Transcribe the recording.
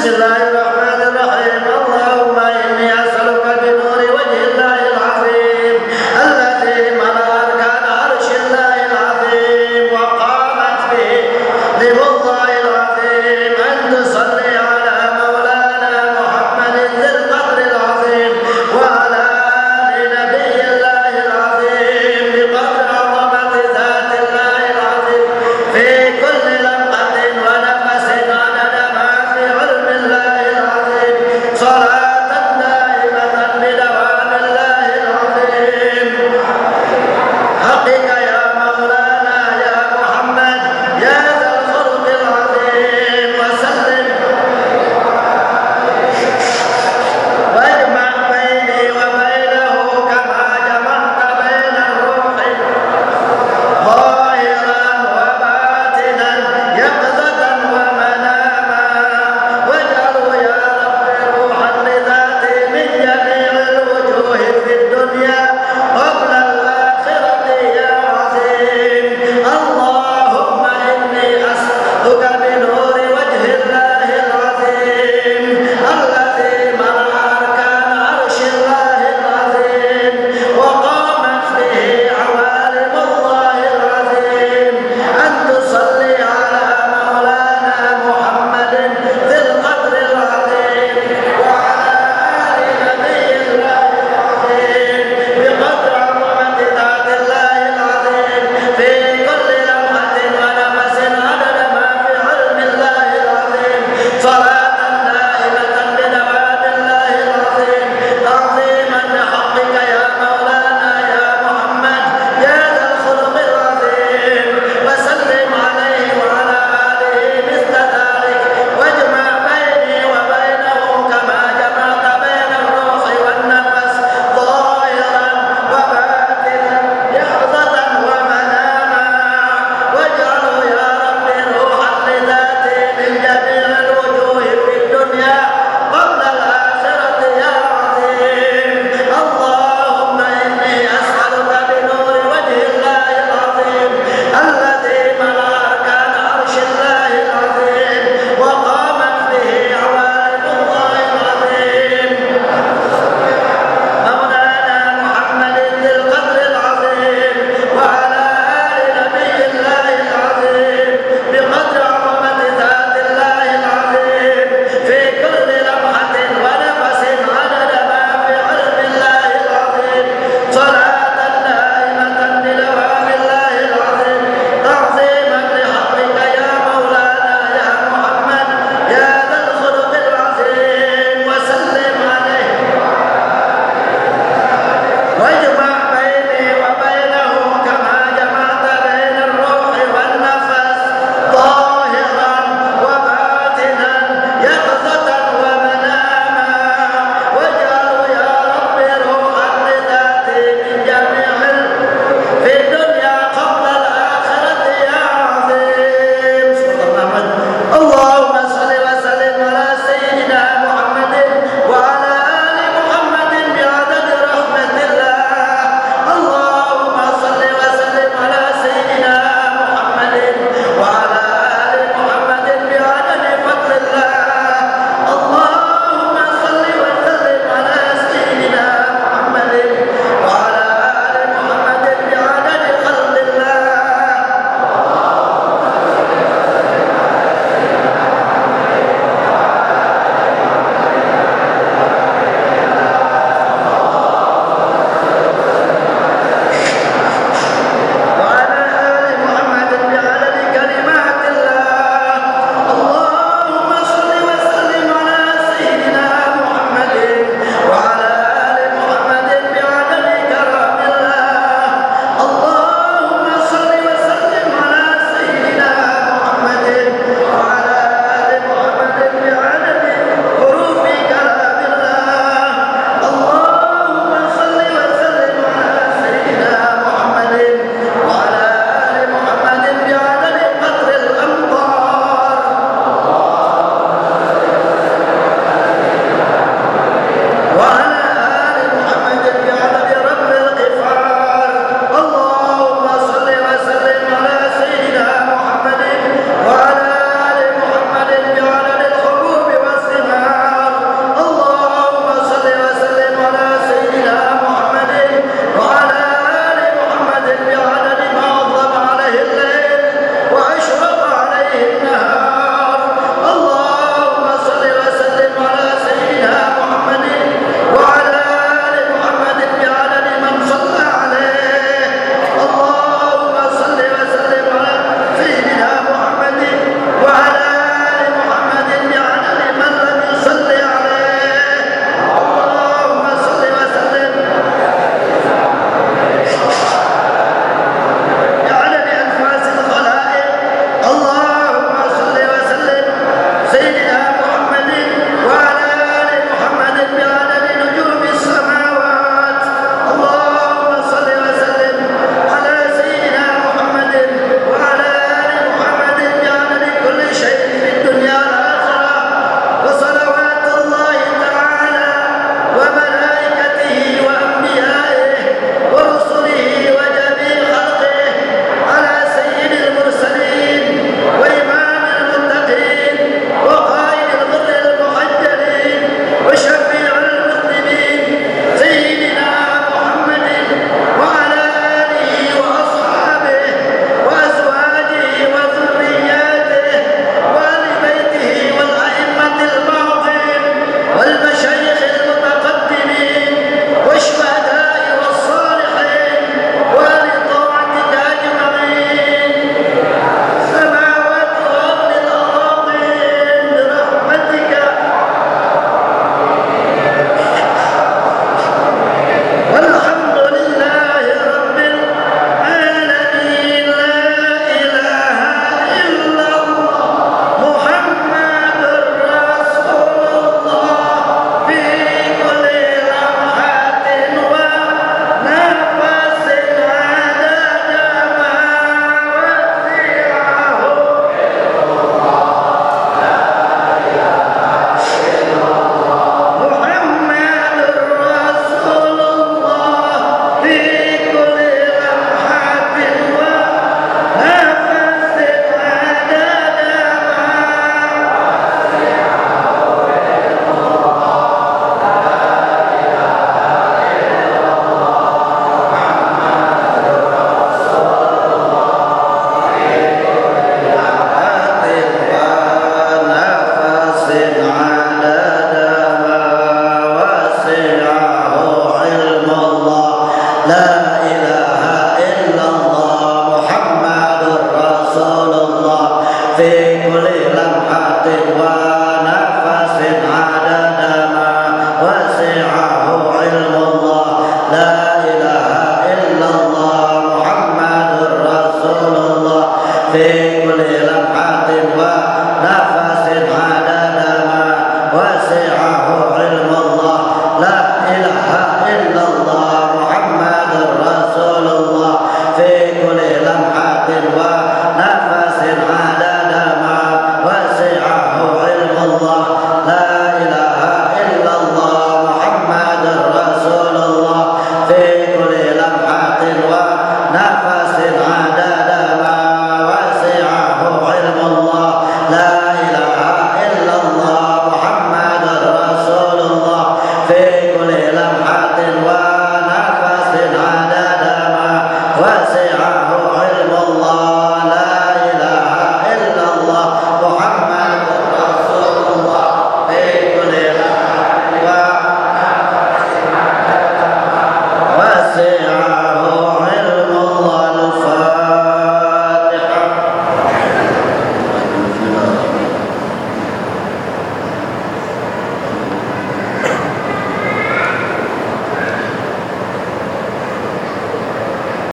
Delilah